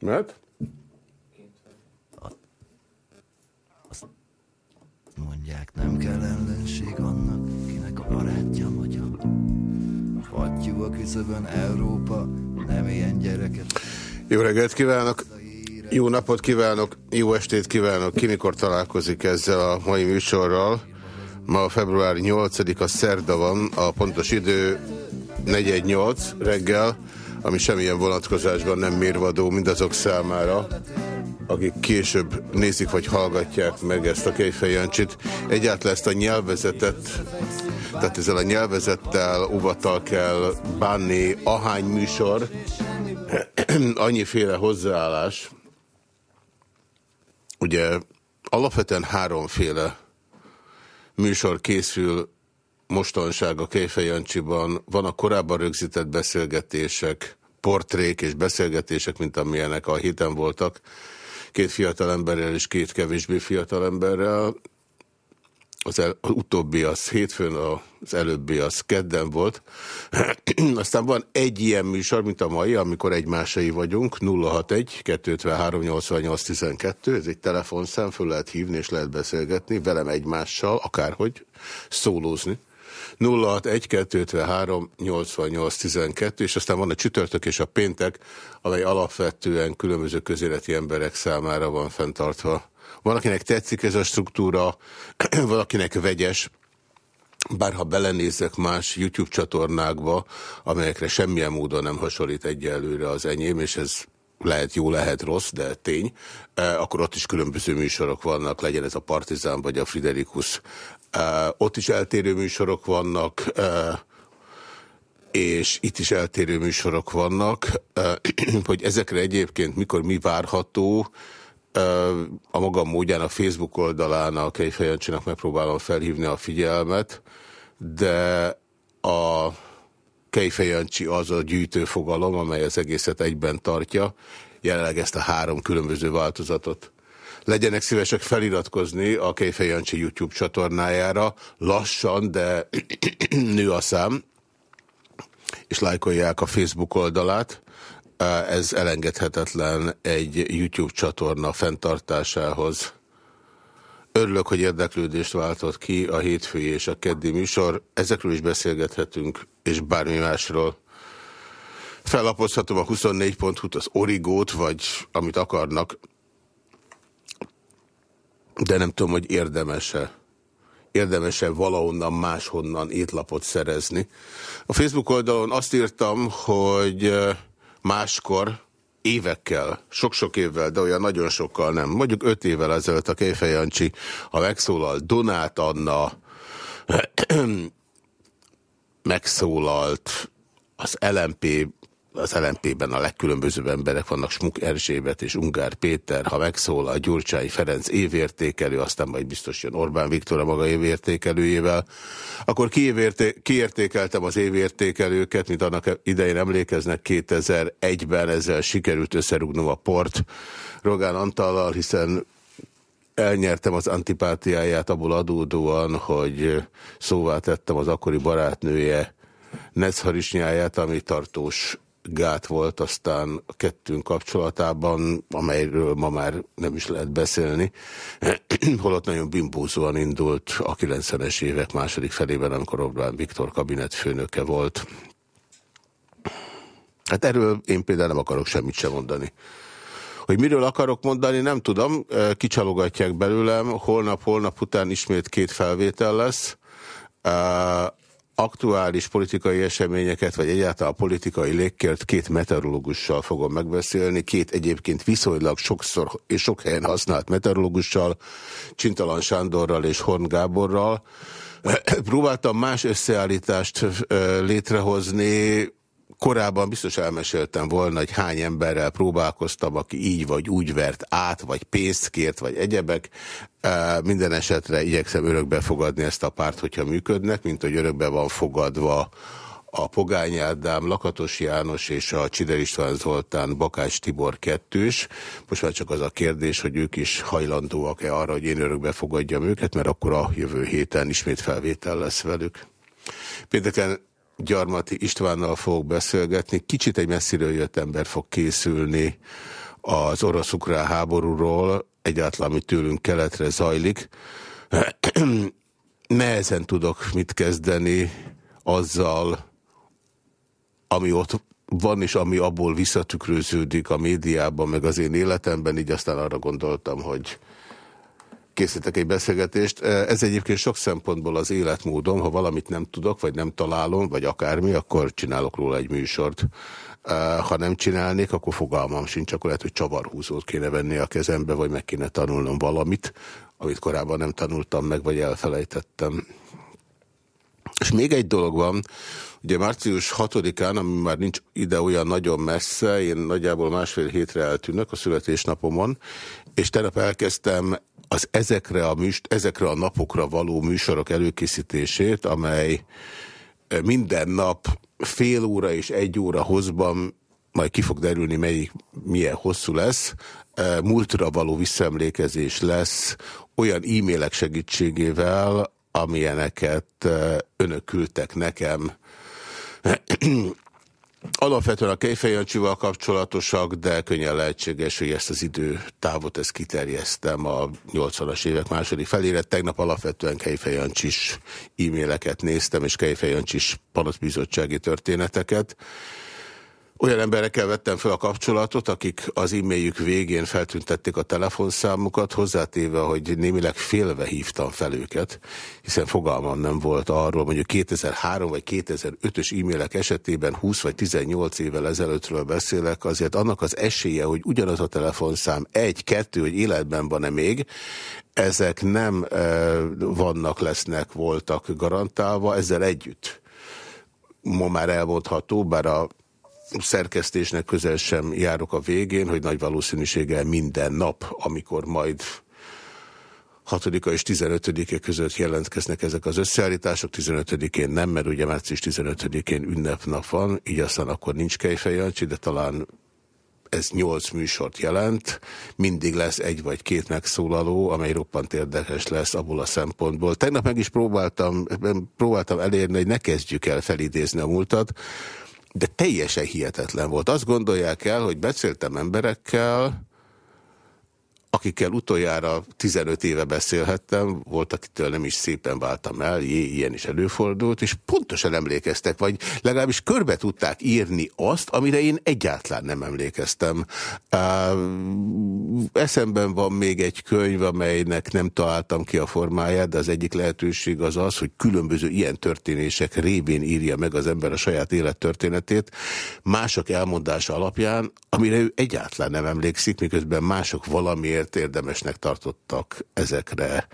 Mert? Mondják, nem kell ellenség annak, kinek a barátja magyar. Fattyú a küszöbön Európa, nem ilyen gyereket. Jó reggelt kívánok! Jó napot kívánok, jó estét kívánok! Ki mikor találkozik ezzel a mai műsorral? Ma február 8-a szerda van, a pontos idő 418 reggel, ami semmilyen vonatkozásban nem mérvadó mindazok számára, akik később nézik vagy hallgatják meg ezt a Kejfejancsit. Egyáltalán ezt a nyelvezetet, tehát ezzel a nyelvezettel óvattal kell bánni, ahány műsor, annyiféle hozzáállás. Ugye alapvetően háromféle műsor készül mostanság a Kejfejancsiban. Van a korábban rögzített beszélgetések, portrék és beszélgetések, mint amilyenek a héten voltak, két fiatal emberrel és két kevésbé fiatal emberrel. Az, el, az utóbbi az hétfőn, az előbbi az kedden volt. Aztán van egy ilyen műsor, mint a mai, amikor egymásai vagyunk, 061 253 88 12, ez egy telefonszám, föl lehet hívni és lehet beszélgetni velem egymással, akárhogy, szólózni. 061-253-88-12, és aztán van a csütörtök és a péntek, amely alapvetően különböző közéleti emberek számára van fenntartva. Van, akinek tetszik ez a struktúra, valakinek vegyes, bár ha belenézek más YouTube csatornákba, amelyekre semmilyen módon nem hasonlít egyelőre az enyém, és ez lehet jó, lehet rossz, de tény, akkor ott is különböző műsorok vannak, legyen ez a Partizán vagy a Friderikus ott is eltérő műsorok vannak, és itt is eltérő műsorok vannak, hogy ezekre egyébként mikor mi várható, a magam módján a Facebook oldalán a Kejfejancsinak megpróbálom felhívni a figyelmet, de a Kejfejancsi az a gyűjtőfogalom, amely az egészet egyben tartja, jelenleg ezt a három különböző változatot legyenek szívesek feliratkozni a Kejfej Jancsi YouTube csatornájára. Lassan, de nő a szám, és lájkolják a Facebook oldalát. Ez elengedhetetlen egy YouTube csatorna fenntartásához. Örülök, hogy érdeklődést váltott ki a hétfői és a keddi műsor. Ezekről is beszélgethetünk, és bármi másról. Fellapozhatom a 24.hu-t, az Origót, vagy amit akarnak de nem tudom, hogy érdemese érdemese valahonnan máshonnan étlapot szerezni. A Facebook oldalon azt írtam, hogy máskor évekkel, sok-sok évvel, de olyan nagyon sokkal nem, mondjuk öt évvel ezelőtt a Kejfej Jancsi, ha megszólal Donát Anna, megszólalt az LMP az LNP-ben a legkülönbözőbb emberek vannak, Smuk Erzsébet és Ungár Péter, ha megszól a Gyurcsány Ferenc évértékelő, aztán majd biztos jön Orbán Viktor a maga évértékelőjével, akkor kiértékeltem az évértékelőket, mint annak idején emlékeznek 2001-ben ezzel sikerült összerugnom a port Rogán Antallal, hiszen elnyertem az antipátiáját abból adódóan, hogy szóvá tettem az akkori barátnője Necharisnyáját, ami tartós gát volt aztán a kettőnk kapcsolatában, amelyről ma már nem is lehet beszélni, holott nagyon bimbózóan indult a 90-es évek második felében, amikor Orbán Viktor kabinetfőnöke volt. Hát erről én például nem akarok semmit sem mondani. Hogy miről akarok mondani, nem tudom, kicsalogatják belőlem, holnap-holnap után ismét két felvétel lesz aktuális politikai eseményeket, vagy egyáltalán politikai légkért két meteorológussal fogom megbeszélni, két egyébként viszonylag sokszor és sok helyen használt meteorológussal, Csintalan Sándorral és Horn Gáborral. Próbáltam más összeállítást létrehozni, korábban biztos elmeséltem volna, hogy hány emberrel próbálkoztam, aki így vagy úgy vert át, vagy pénzt kért, vagy egyebek. Minden esetre igyekszem örökbe fogadni ezt a párt, hogyha működnek, mint hogy örökbe van fogadva a Pogány Ádám, Lakatos János és a Csider István Zoltán Bakás Tibor kettős. Most már csak az a kérdés, hogy ők is hajlandóak-e arra, hogy én örökbe fogadjam őket, mert akkor a jövő héten ismét felvétel lesz velük. Pénteken Gyarmati Istvánnal fogok beszélgetni. Kicsit egy messziről jött ember fog készülni az orosz-ukrán háborúról, egyáltalán ami tőlünk keletre zajlik. Nehezen tudok mit kezdeni azzal, ami ott van, és ami abból visszatükröződik a médiában, meg az én életemben, így aztán arra gondoltam, hogy készítek egy beszélgetést. Ez egyébként sok szempontból az életmódom, ha valamit nem tudok, vagy nem találom, vagy akármi, akkor csinálok róla egy műsort. Ha nem csinálnék, akkor fogalmam sincs, akkor lehet, hogy csavarhúzót kéne venni a kezembe, vagy meg kéne tanulnom valamit, amit korábban nem tanultam meg, vagy elfelejtettem. És még egy dolog van, ugye március 6-án, ami már nincs ide olyan nagyon messze, én nagyjából másfél hétre eltűnök a születésnapomon, és tegnap elkezdtem az ezekre a, műst, ezekre a napokra való műsorok előkészítését, amely minden nap fél óra és egy óra hozban, majd ki fog derülni, melyik milyen hosszú lesz, múltra való visszaemlékezés lesz olyan e-mailek segítségével, amilyeneket önök küldtek nekem Alapvetően a Kejfejancsival kapcsolatosak, de könnyen lehetséges, hogy ezt az időtávot ezt kiterjesztem a 80-as évek második felére. Tegnap alapvetően Kejfejancsis e-maileket néztem, és Kejfejancsis panaszbizottsági történeteket. Olyan emberekkel vettem fel a kapcsolatot, akik az e-mailjük végén feltüntették a telefonszámukat, hozzátéve, hogy némileg félve hívtam fel őket, hiszen fogalmam nem volt arról, mondjuk 2003 vagy 2005-ös e-mailek esetében 20 vagy 18 évvel ezelőttről beszélek, azért annak az esélye, hogy ugyanaz a telefonszám egy, kettő, hogy életben van-e még, ezek nem e, vannak, lesznek, voltak garantálva, ezzel együtt ma már elmondható, bár a szerkesztésnek közel sem járok a végén, hogy nagy valószínűséggel minden nap, amikor majd 6 és 15-e között jelentkeznek ezek az összeállítások, 15-én nem, mert ugye március 15-én ünnepnap van, így aztán akkor nincs Kejfejancsi, de talán ez 8 műsort jelent, mindig lesz egy vagy két megszólaló, amely roppant érdekes lesz abból a szempontból. Tegnap meg is próbáltam, próbáltam elérni, hogy ne kezdjük el felidézni a múltat, de teljesen hihetetlen volt. Azt gondolják el, hogy beszéltem emberekkel, akikkel utoljára 15 éve beszélhettem, volt, akitől nem is szépen váltam el, jé, ilyen is előfordult, és pontosan emlékeztek, vagy legalábbis körbe tudták írni azt, amire én egyáltalán nem emlékeztem. Eszemben van még egy könyv, amelynek nem találtam ki a formáját, de az egyik lehetőség az az, hogy különböző ilyen történések révén írja meg az ember a saját élettörténetét, mások elmondása alapján, amire ő egyáltalán nem emlékszik, miközben mások valamiért miért érdemesnek tartottak ezekre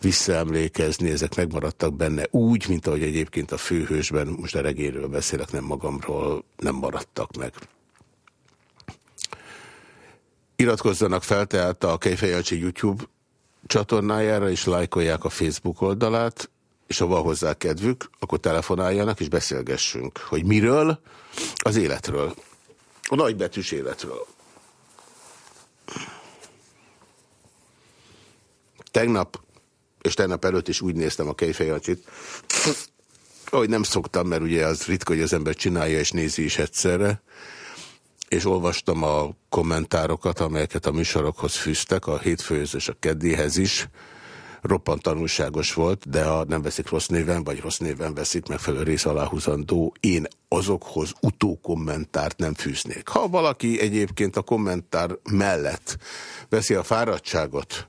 visszaemlékezni, ezek megmaradtak benne úgy, mint ahogy egyébként a főhősben, most a regéről beszélek, nem magamról, nem maradtak meg. Iratkozzanak fel tehát a Kejfejancsi YouTube csatornájára, és lájkolják a Facebook oldalát, és ha van hozzá kedvük, akkor telefonáljanak, és beszélgessünk, hogy miről? Az életről. A nagybetűs életről. Tegnap, és tegnap előtt is úgy néztem a kejfejancsit, ahogy nem szoktam, mert ugye az ritka, hogy az ember csinálja és nézi is egyszerre, és olvastam a kommentárokat, amelyeket a műsorokhoz fűztek, a hétfőhöz és a keddihez is. Roppant tanulságos volt, de ha nem veszik rossz néven, vagy rossz néven veszik megfelelő rész aláhúzandó, én azokhoz utókommentárt nem fűznék. Ha valaki egyébként a kommentár mellett veszi a fáradtságot,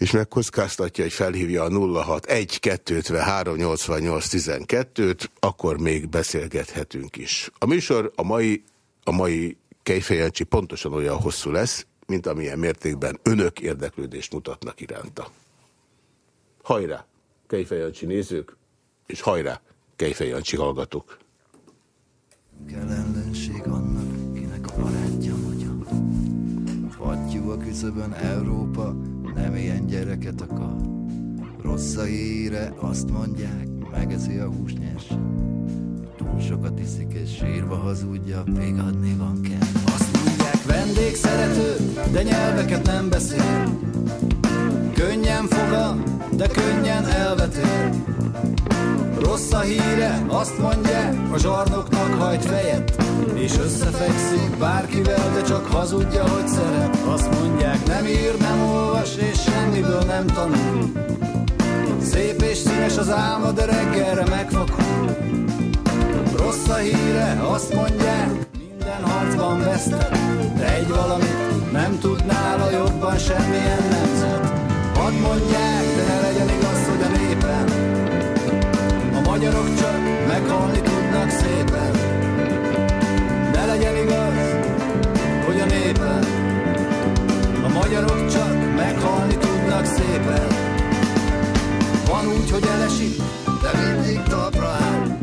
és megkockáztatja, hogy felhívja a 061 253 88 12-t, akkor még beszélgethetünk is. A műsor a mai, a mai Kejfejancsi pontosan olyan hosszú lesz, mint amilyen mértékben önök érdeklődést mutatnak iránta. Hajrá, Kejfejancsi nézők, és hajrá, Kejfejancsi hallgatók! Kell annak, kinek a barátja magyar. A Európa, nem ilyen gyereket akar. Rossz a híre, azt mondják, megeszi a húsnyers. Túl sokat iszik és sírva hazudja, még adni van kell. Azt mondják, vendég szerető, de nyelveket nem beszél. Könnyen foga, de könnyen elvetél. Rossz a híre, azt mondják, a zsarnoknak hajt fejet, és összefekszik bárkivel, de csak hazudja, hogy szeret. Azt mondják, nem ír, nem olvas, és semmiből nem tanul. Szép és színes az álma, de reggelre megfakul. Rossz a híre, azt mondják, minden harcban vesztett, de egy valamit nem tud nála jobban semmilyen nemzet. Hadd mondják, de ne legyen igaz, hogy magyarok csak meghalni tudnak szépen. Ne legyen igaz, hogy a népen a magyarok csak meghalni tudnak szépen. Van úgy, hogy elesik, de mindig talpra áll.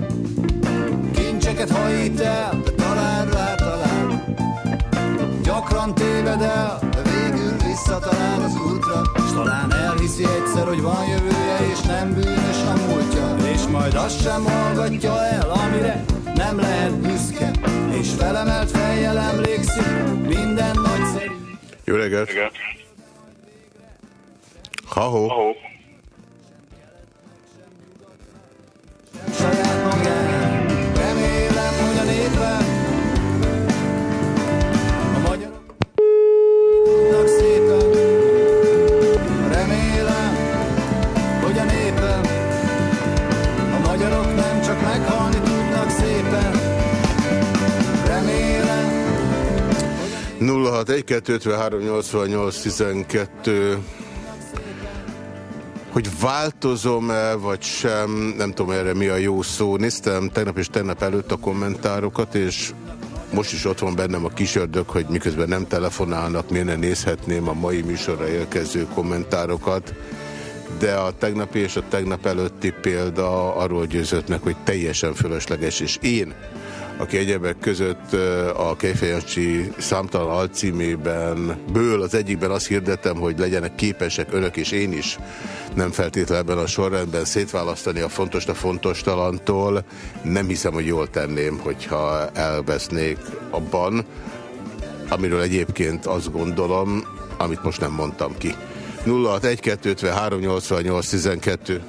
Kincseket hajít el, de talán rá talál. Gyakran téved el, talán elhiszi egyszer, hogy van jövője, és nem bűnös a múltja. És majd azt sem hallgatja el, amire nem lehet büszke. És felemelt fejjel emlékszik minden nagyszerű. Jó reggelt! Ha-ho! Ahó. 061 253 88 12 hogy változom-e, vagy sem, nem tudom erre mi a jó szó. Néztem tegnap és tegnap előtt a kommentárokat, és most is ott van bennem a kisördög, hogy miközben nem telefonálnak, miért ne nézhetném a mai műsorra érkező kommentárokat. De a tegnapi és a tegnap előtti példa arról győzött meg, hogy teljesen fölösleges, és én, aki egyebek között a Kejfejancsi számtalan alcímében, ből az egyikben azt hirdetem, hogy legyenek képesek önök és én is, nem feltétlenül ebben a sorrendben szétválasztani a fontos a fontos talantól. Nem hiszem, hogy jól tenném, hogyha elvesznék abban, amiről egyébként azt gondolom, amit most nem mondtam ki. 061 253 88 12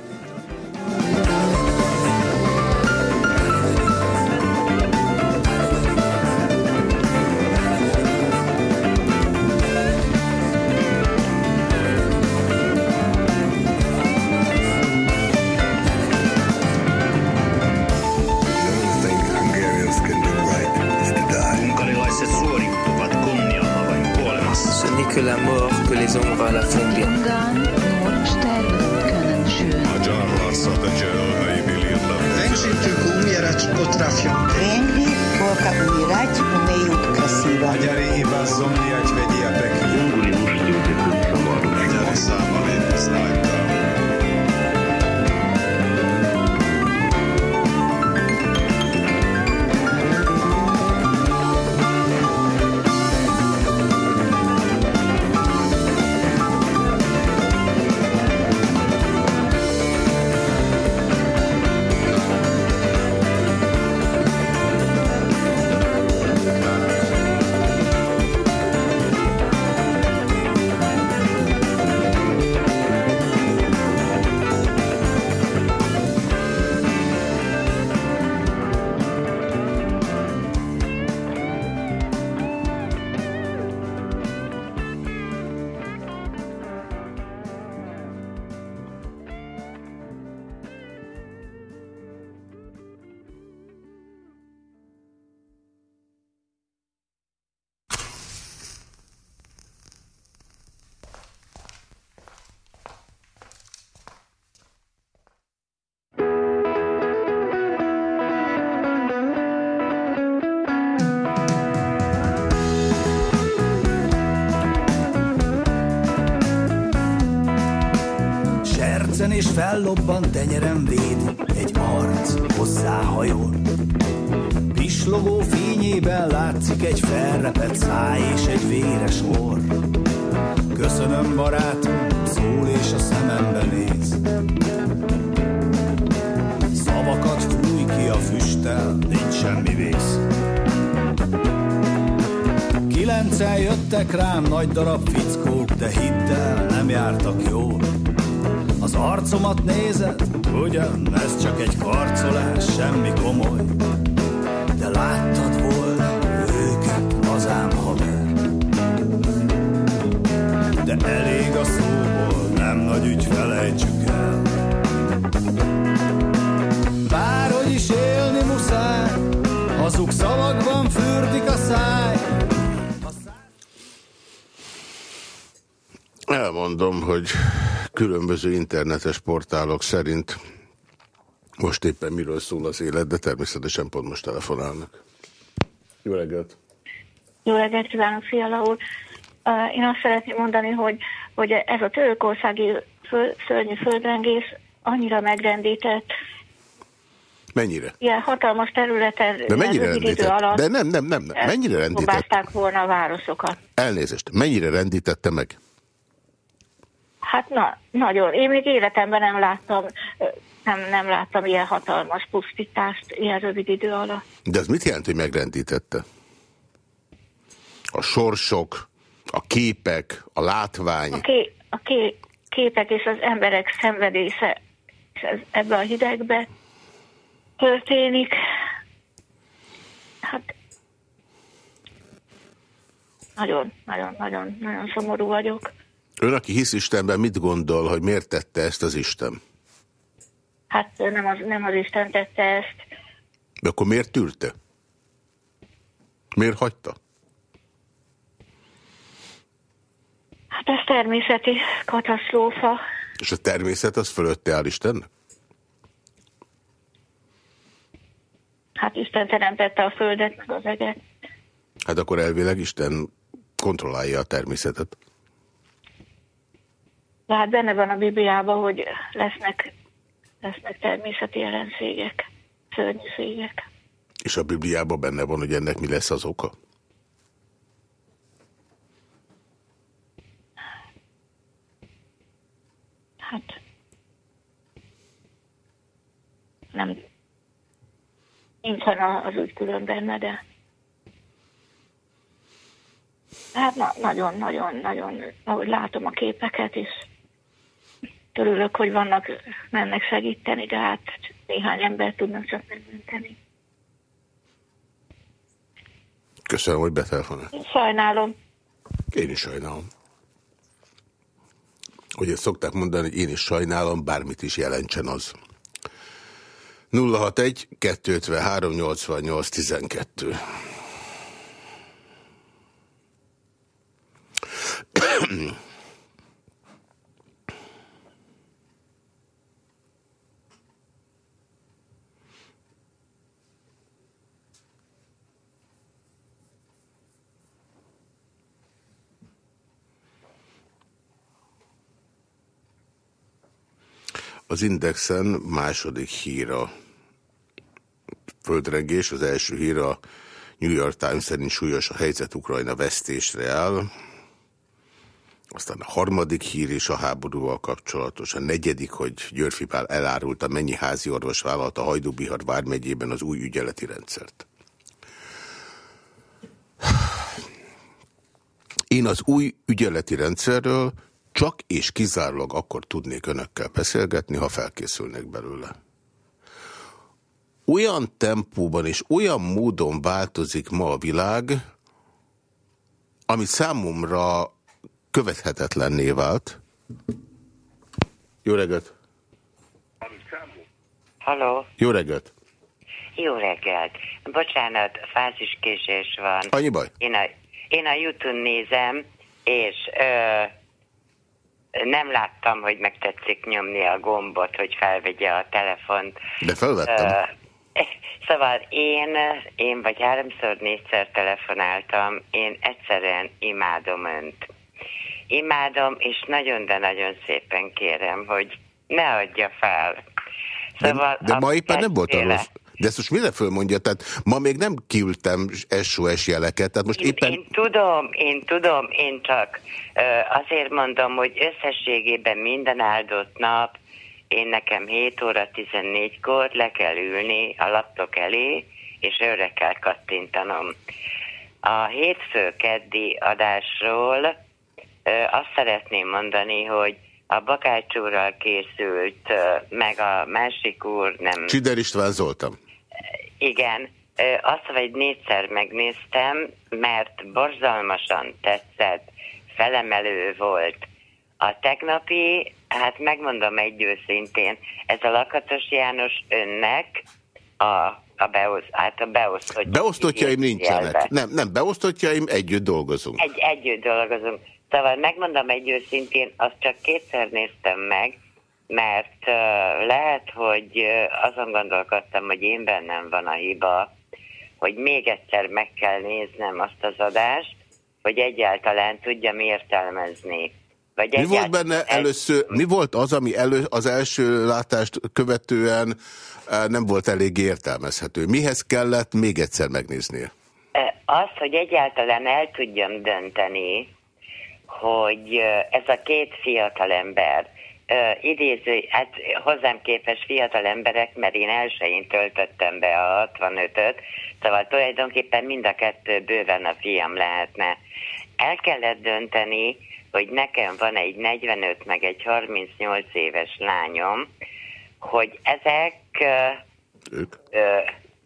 fellobban tenyerem véd, egy arc hozzáhajol. Pislogó fényében látszik egy felrepett száj és egy véres orr. Köszönöm barátom, szól és a szemembe néz. Szavakat fúj ki a füsttel, nincs semmi vész. Kilencen jöttek rám nagy darab fickók, arcomat nézed, ugyan ez csak egy karcolás, semmi komoly. De láttad volna őket, hazám haver. De elég a szóból, nem nagy ügy, felejtsük el. Bárhogy is élni muszáj, hazug szavakban fürdik a száj. Elmondom, hogy különböző internetes portálok szerint most éppen miről szól az élet, de természetesen pont most telefonálnak. Jó reggelt! Jó reggelt kívánok, Fiala úr! Én azt szeretném mondani, hogy, hogy ez a törökországi föl, szörnyű földrengés annyira megrendített, Mennyire? ilyen hatalmas területen De mennyire idő rendített? alatt De nem, nem, nem. nem. Mennyire rendített? bombázták volna a városokat. Elnézést. Mennyire rendítette meg? Hát na, nagyon. Én még életemben nem láttam, nem, nem láttam ilyen hatalmas pusztítást ilyen rövid idő alatt. De az mit jelent, hogy megrendítette? A sorsok, a képek, a látvány. A, ké, a ké, képek és az emberek szenvedése és ez, ebbe a hidegbe történik. Hát nagyon, nagyon, nagyon, nagyon szomorú vagyok. Ön, aki hisz Istenben, mit gondol, hogy miért tette ezt az Isten? Hát nem az, nem az Isten tette ezt. De akkor miért tűrte? Miért hagyta? Hát ez természeti katasztrófa. És a természet az fölötte áll Istennek? Hát Isten teremtette a földet, meg az eget. Hát akkor elvileg Isten kontrollálja a természetet. De hát benne van a Bibliában, hogy lesznek, lesznek természeti ellenségek, szörnyűségek. És a Bibliában benne van, hogy ennek mi lesz az oka? Hát nem nincsen az úgy külön benne, de hát na, nagyon, nagyon, nagyon, ahogy látom a képeket is, örülök, hogy vannak, mennek segíteni, de hát néhány ember tudnak csak megmenteni. Köszönöm, hogy betelefonál. Sajnálom. Én is sajnálom. Ugye szokták mondani, hogy én is sajnálom, bármit is jelentsen az. 061 253 88 12 Az Indexen második hír a földrengés, az első hír a New York Times szerint súlyos a helyzet Ukrajna vesztésre áll. Aztán a harmadik hír is a háborúval kapcsolatos. A negyedik, hogy Györfi Pál elárulta, mennyi házi orvos vállalta Hajdú-Bihar vármegyében az új ügyeleti rendszert. Én az új ügyeleti rendszerről csak és kizárólag akkor tudnék önökkel beszélgetni, ha felkészülnék belőle. Olyan tempóban és olyan módon változik ma a világ, ami számomra követhetetlenné vált. Jó reggelt! Halló, Jó reggelt! jó reggelt. Bocsánat, fáziskésés van. Annyi baj? Én a, én a Youtube nézem, és ö, nem láttam, hogy megtetszik nyomni a gombot, hogy felvegye a telefont. De felvettem. Szóval én, én vagy háromszor, négyszer telefonáltam, én egyszerűen imádom önt. Imádom, és nagyon, de nagyon szépen kérem, hogy ne adja fel. Szóval De, de ma éppen nem volt arról. De ezt most mire fölmondja? Tehát ma még nem küldtem SOS jeleket, tehát most Én, éppen... én tudom, én tudom, én csak azért mondom, hogy összességében minden áldott nap én nekem 7 óra 14-kor le kell ülni a laptop elé, és őre kell kattintanom. A hétfő keddi adásról azt szeretném mondani, hogy a Bakács úrral készült, meg a másik úr nem... Csider István Zoltán. Igen, azt vagy négyszer megnéztem, mert borzalmasan tetszett, felemelő volt. A tegnapi, hát megmondom egy őszintén, ez a Lakatos János önnek a, a, beosz, hát a beosztott... Beosztottjaim nincsenek. jelbe. Nem, nem, beosztottjaim, együtt dolgozunk. Egy, együtt dolgozunk. Szóval megmondom egy őszintén, azt csak kétszer néztem meg, mert lehet, hogy azon gondolkodtam, hogy én bennem van a hiba, hogy még egyszer meg kell néznem azt az adást, hogy egyáltalán tudjam értelmezni. Vagy Mi volt benne először, mi volt az, ami elő, az első látást követően nem volt elég értelmezhető? Mihez kellett még egyszer megnéznie? Ö, Az, hogy egyáltalán el tudjam dönteni, hogy ez a két fiatal ö, idéző, hát hozzám képes fiatal emberek, mert én elsőjén töltöttem be a 65-öt, szóval tulajdonképpen mind a kettő bőven a fiam lehetne. El kellett dönteni, hogy nekem van egy 45 meg egy 38 éves lányom, hogy ezek ö, Ők? ö,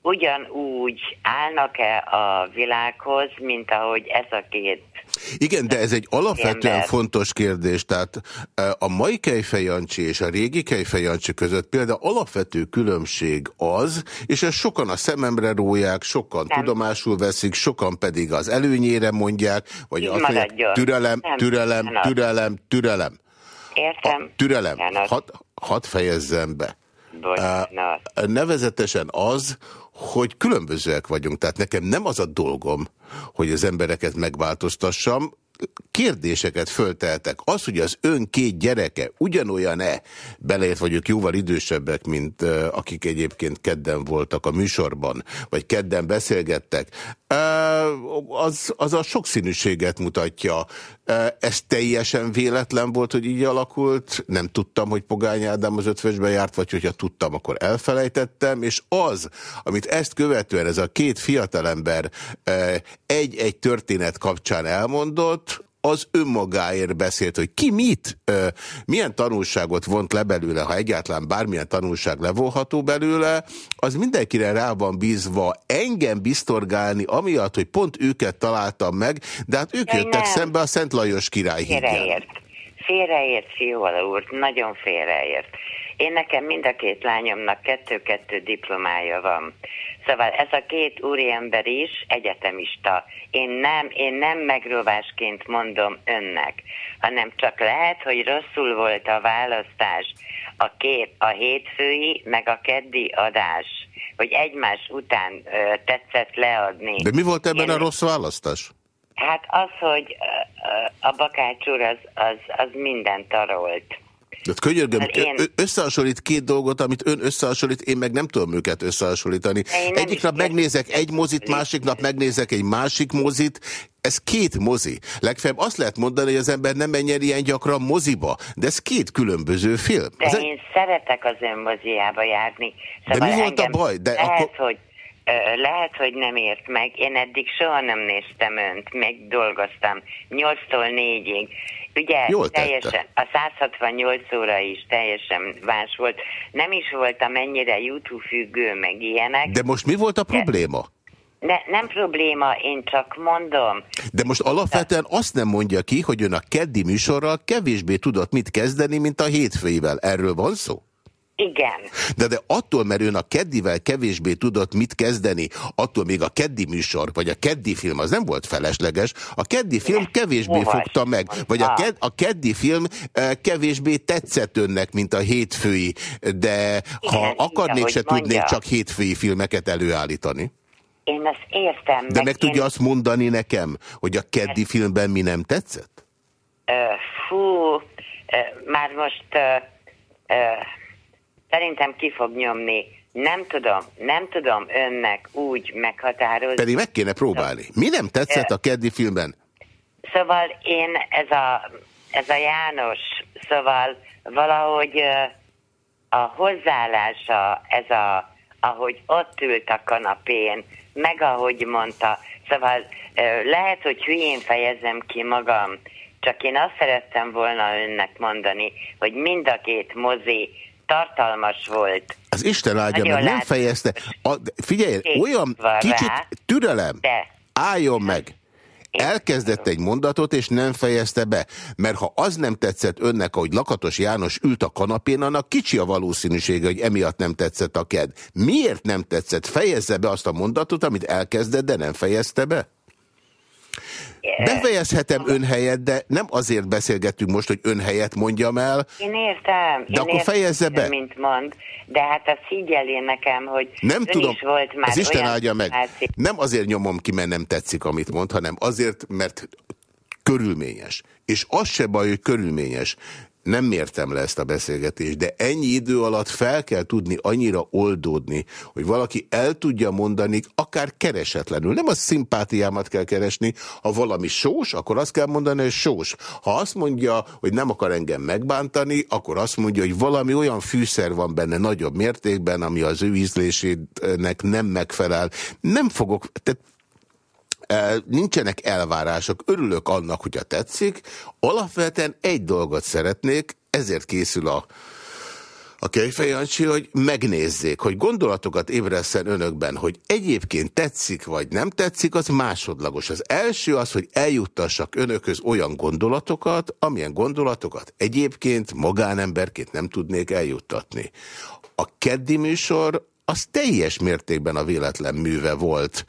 ugyanúgy állnak-e a világhoz, mint ahogy ez a két Igen, de ez egy alapvetően Ember. fontos kérdés. Tehát eh, a mai Kejfej Jancsi és a régi Kejfej Jancsi között például alapvető különbség az, és ezt sokan a szememre róják, sokan Nem. tudomásul veszik, sokan pedig az előnyére mondják, vagy Így azt mondják, türelem, Nem, türelem, nem. türelem, türelem. Értem? Türelem, Bocsánat. hadd had fejezzem be. Bocsánat. Á, Nevezetesen az, hogy különbözőek vagyunk. Tehát nekem nem az a dolgom, hogy az embereket megváltoztassam, kérdéseket fölteltek. Az, hogy az ön két gyereke ugyanolyan-e, beleért vagyok jóval idősebbek, mint uh, akik egyébként kedden voltak a műsorban, vagy kedden beszélgettek, uh, az, az a sokszínűséget mutatja. Ez teljesen véletlen volt, hogy így alakult. Nem tudtam, hogy Pogány Ádám az ötvösbe járt, vagy hogyha tudtam, akkor elfelejtettem, és az, amit ezt követően ez a két fiatalember egy-egy történet kapcsán elmondott, az önmagáért beszélt, hogy ki mit, ö, milyen tanulságot vont le belőle, ha egyáltalán bármilyen tanulság levonható belőle, az mindenkire rá van bízva engem biztorgálni, amiatt, hogy pont őket találtam meg, de hát ők Jaj, jöttek nem. szembe a Szent Lajos király hídján. Félreért. Félreért, Fiola úr, nagyon félreért. Én nekem mind a két lányomnak kettő-kettő diplomája van. Szóval ez a két úriember is egyetemista. Én nem, én nem megrovásként mondom önnek, hanem csak lehet, hogy rosszul volt a választás a két, a hétfői, meg a keddi adás, hogy egymás után ö, tetszett leadni. De mi volt ebben Én- a rossz választás? Hát az, hogy ö, ö, a Bakács úr az, az, az mindent tarolt. De könyörgöm, én- összehasonlít két dolgot, amit ön összehasonlít, én meg nem tudom őket összehasonlítani. Egyik nap megnézek egy mozit, másik nap megnézek egy másik mozit. Ez két mozi. Legfeljebb azt lehet mondani, hogy az ember nem menjen ilyen gyakran moziba, de ez két különböző film. De Az egy- én szeretek az ön moziába járni. De mi volt a baj? De lehet, akkor- hogy, lehet, hogy nem ért meg. Én eddig soha nem néztem önt, meg dolgoztam 8-tól 4-ig. Ugye Jól tette. teljesen, a 168 óra is teljesen más volt. Nem is voltam ennyire YouTube függő, meg ilyenek. De most mi volt a probléma? De nem probléma, én csak mondom. De most alapvetően azt nem mondja ki, hogy ön a keddi műsorral kevésbé tudott mit kezdeni, mint a hétfőivel. Erről van szó? Igen. De, de attól, mert ön a keddivel kevésbé tudott mit kezdeni, attól még a keddi műsor, vagy a keddi film az nem volt felesleges, a keddi film kevésbé Olvas. fogta meg, vagy a, ked, a keddi film eh, kevésbé tetszett önnek, mint a hétfői, de ha Igen, akarnék, se tudnék mondja. csak hétfői filmeket előállítani. Én ezt értem. De meg tudja én... azt mondani nekem, hogy a keddi filmben mi nem tetszett? Ö, fú, ö, már most ö, ö, szerintem ki fog nyomni. Nem tudom, nem tudom önnek úgy meghatározni. Pedig meg kéne próbálni. Mi nem tetszett a keddi filmben? Szóval én, ez a, ez a János, szóval valahogy a hozzáállása, ez a, ahogy ott ült a kanapén, meg ahogy mondta, szóval lehet, hogy hülyén fejezem ki magam, Csak én azt szerettem volna önnek mondani, hogy mind a két mozi tartalmas volt. Az Isten áldja meg, nem fejezte. A, figyelj, olyan kicsit rá, türelem, de álljon meg. Elkezdett egy mondatot, és nem fejezte be. Mert ha az nem tetszett önnek, ahogy Lakatos János ült a kanapén, annak kicsi a valószínűsége, hogy emiatt nem tetszett a ked. Miért nem tetszett? Fejezze be azt a mondatot, amit elkezdett, de nem fejezte be? Befejezhetem ön helyett, de nem azért beszélgettünk most, hogy ön helyett mondjam el. Én értem. De én akkor értem, fejezze be. Mint mond, de hát azt higgyeli nekem, hogy Nem tudom, is volt már az Isten áldja meg. Nem azért nyomom ki, mert nem tetszik, amit mond, hanem azért, mert körülményes. És az se baj, hogy körülményes. Nem mértem le ezt a beszélgetést, de ennyi idő alatt fel kell tudni annyira oldódni, hogy valaki el tudja mondani, akár keresetlenül. Nem a szimpátiámat kell keresni, ha valami sós, akkor azt kell mondani, hogy sós. Ha azt mondja, hogy nem akar engem megbántani, akkor azt mondja, hogy valami olyan fűszer van benne nagyobb mértékben, ami az ő ízlésének nem megfelel. Nem fogok, tehát nincsenek elvárások, örülök annak, hogyha tetszik. Alapvetően egy dolgot szeretnék, ezért készül a, a Kejfejancsi, hogy megnézzék, hogy gondolatokat ébreszten önökben, hogy egyébként tetszik vagy nem tetszik, az másodlagos. Az első az, hogy eljuttassak önökhöz olyan gondolatokat, amilyen gondolatokat egyébként magánemberként nem tudnék eljuttatni. A keddi műsor az teljes mértékben a véletlen műve volt.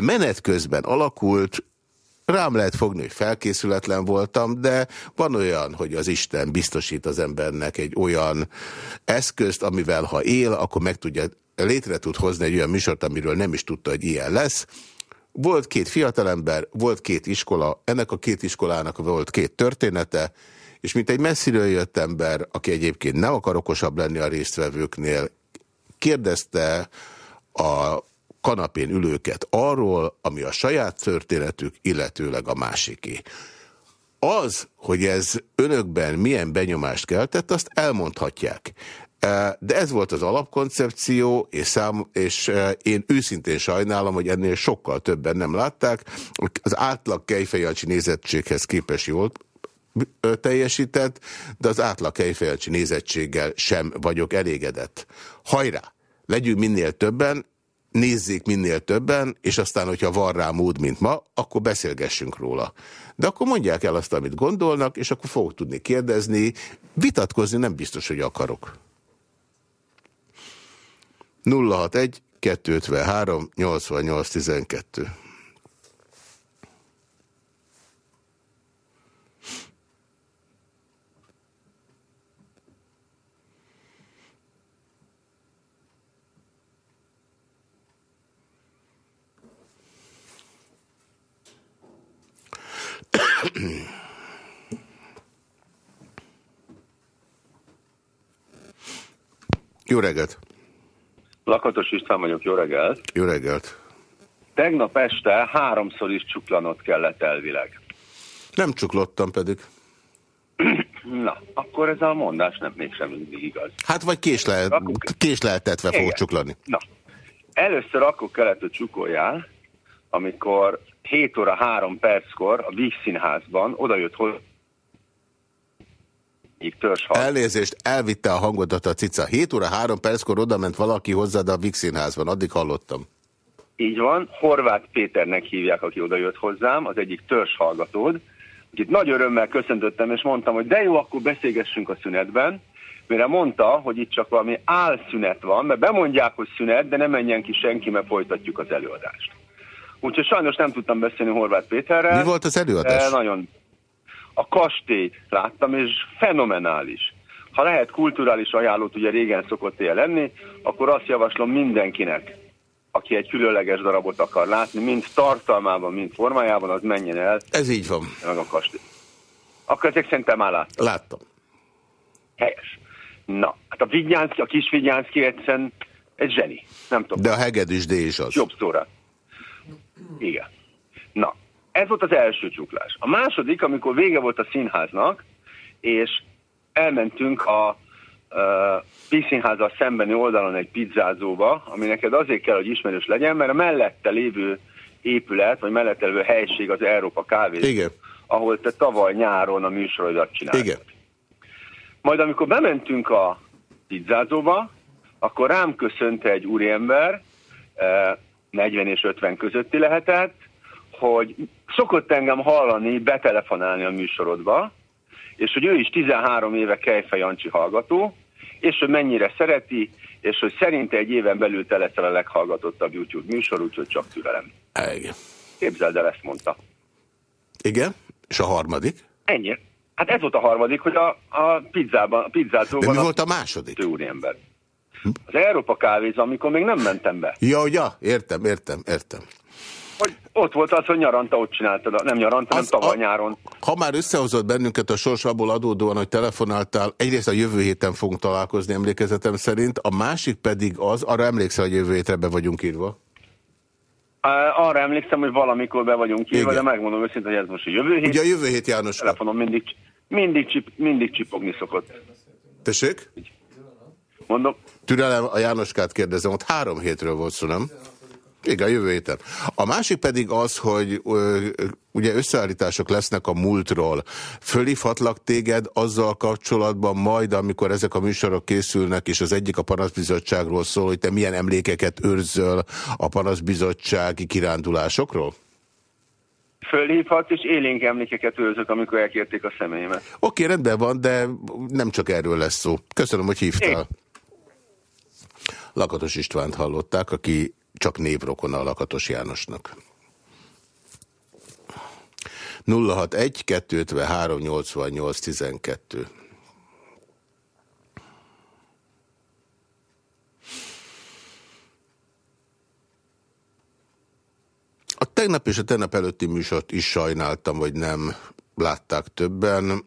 Menet közben alakult, rám lehet fogni, hogy felkészületlen voltam, de van olyan, hogy az Isten biztosít az embernek egy olyan eszközt, amivel ha él, akkor meg tudja, létre tud hozni egy olyan műsort, amiről nem is tudta, hogy ilyen lesz. Volt két fiatalember, volt két iskola, ennek a két iskolának volt két története, és mint egy messziről jött ember, aki egyébként nem akar okosabb lenni a résztvevőknél, kérdezte a kanapén ülőket arról, ami a saját történetük, illetőleg a másiké. Az, hogy ez önökben milyen benyomást keltett, azt elmondhatják. De ez volt az alapkoncepció, és, szám, és én őszintén sajnálom, hogy ennél sokkal többen nem látták. Az átlag kejfejancsi nézettséghez képes jól teljesített, de az átlag kejfejancsi nézettséggel sem vagyok elégedett. Hajrá! Legyünk minél többen, nézzék minél többen, és aztán, hogyha van rá mód, mint ma, akkor beszélgessünk róla. De akkor mondják el azt, amit gondolnak, és akkor fogok tudni kérdezni. Vitatkozni nem biztos, hogy akarok. 061 253 88 12 Jó reggelt! Lakatos István vagyok, jó reggelt! Jó reggelt! Tegnap este háromszor is csuklanot kellett elvileg. Nem csuklottam pedig. Na, akkor ez a mondás nem mégsem mindig igaz. Hát vagy késlel, Akkor- késleltetve Igen. fog csuklani. Na, először akkor kellett, hogy csukoljál, amikor 7 óra 3 perckor a Víg Színházban odajött hozzá egyik törzshal. Elnézést, elvitte a hangodat a cica. 7 óra 3 perckor oda ment valaki hozzád a Vix színházban, addig hallottam. Így van, Horváth Péternek hívják, aki oda jött hozzám, az egyik törzs hallgatód, akit nagy örömmel köszöntöttem, és mondtam, hogy de jó, akkor beszélgessünk a szünetben, mire mondta, hogy itt csak valami álszünet van, mert bemondják, hogy szünet, de nem menjen ki senki, mert folytatjuk az előadást. Úgyhogy sajnos nem tudtam beszélni Horváth Péterrel. Mi volt az előadás? Eh, nagyon. A kastélyt láttam, és fenomenális. Ha lehet kulturális ajánlót, ugye régen szokott ilyen lenni, akkor azt javaslom mindenkinek, aki egy különleges darabot akar látni, mind tartalmában, mind formájában, az menjen el Ez így van. meg a kastély. Akkor ezek szerintem már láttam. Láttam. Helyes. Na, hát a Vigyánszki, a kis Vigyánszki egyszerűen egy zseni. Nem tudom. De a hegedűs D is az. Jobb szóra. Igen. Na, ez volt az első csuklás. A második, amikor vége volt a színháznak, és elmentünk a uh, Píszínházzal szembeni oldalon egy pizzázóba, ami neked azért kell, hogy ismerős legyen, mert a mellette lévő épület, vagy mellette lévő helység az Európa Kávé. Igen. ahol te tavaly nyáron a műsorodat csináltad. Igen. Majd amikor bementünk a pizzázóba, akkor rám köszönte egy úriember, 40 és 50 közötti lehetett, hogy szokott engem hallani, betelefonálni a műsorodba, és hogy ő is 13 éve Kejfej Jancsi hallgató, és hogy mennyire szereti, és hogy szerinte egy éven belül te leszel a leghallgatottabb YouTube műsor, úgyhogy csak türelem. Igen. Képzeld el, ezt mondta. Igen? És a harmadik? Ennyi. Hát ez volt a harmadik, hogy a, a pizzában, a pizzázóban... De mi volt a második? Úriember. Az Európa kávézó, amikor még nem mentem be. Ja, ja, értem, értem, értem. Hogy ott volt az, hogy nyaranta ott csináltad, nem nyaranta, nem tavaly a, nyáron. Ha már összehozott bennünket a sors abból adódóan, hogy telefonáltál, egyrészt a jövő héten fogunk találkozni emlékezetem szerint, a másik pedig az, arra emlékszel, hogy jövő hétre be vagyunk írva? Arra emlékszem, hogy valamikor be vagyunk írva, Igen. de megmondom őszintén, hogy ez most a jövő hét. Ugye a jövő hét János. Telefonom mindig, mindig, csip, mindig csipogni szokott. Tessék? Mondom, Türelem, a Jánoskát kérdezem, ott három hétről volt szó, nem? Igen, a jövő héten. A másik pedig az, hogy ö, ugye összeállítások lesznek a múltról. Fölhívhatlak téged azzal kapcsolatban majd, amikor ezek a műsorok készülnek, és az egyik a panaszbizottságról szól, hogy te milyen emlékeket őrzöl a panaszbizottsági kirándulásokról? fölhívhat, és élénk emlékeket őrzök, amikor elkérték a személyemet. Oké, rendben van, de nem csak erről lesz szó. Köszönöm, hogy hívtál. Lakatos Istvánt hallották, aki csak névrokona a Lakatos Jánosnak. 061 253 88 12 A tegnap és a tegnap előtti műsort is sajnáltam, vagy nem látták többen.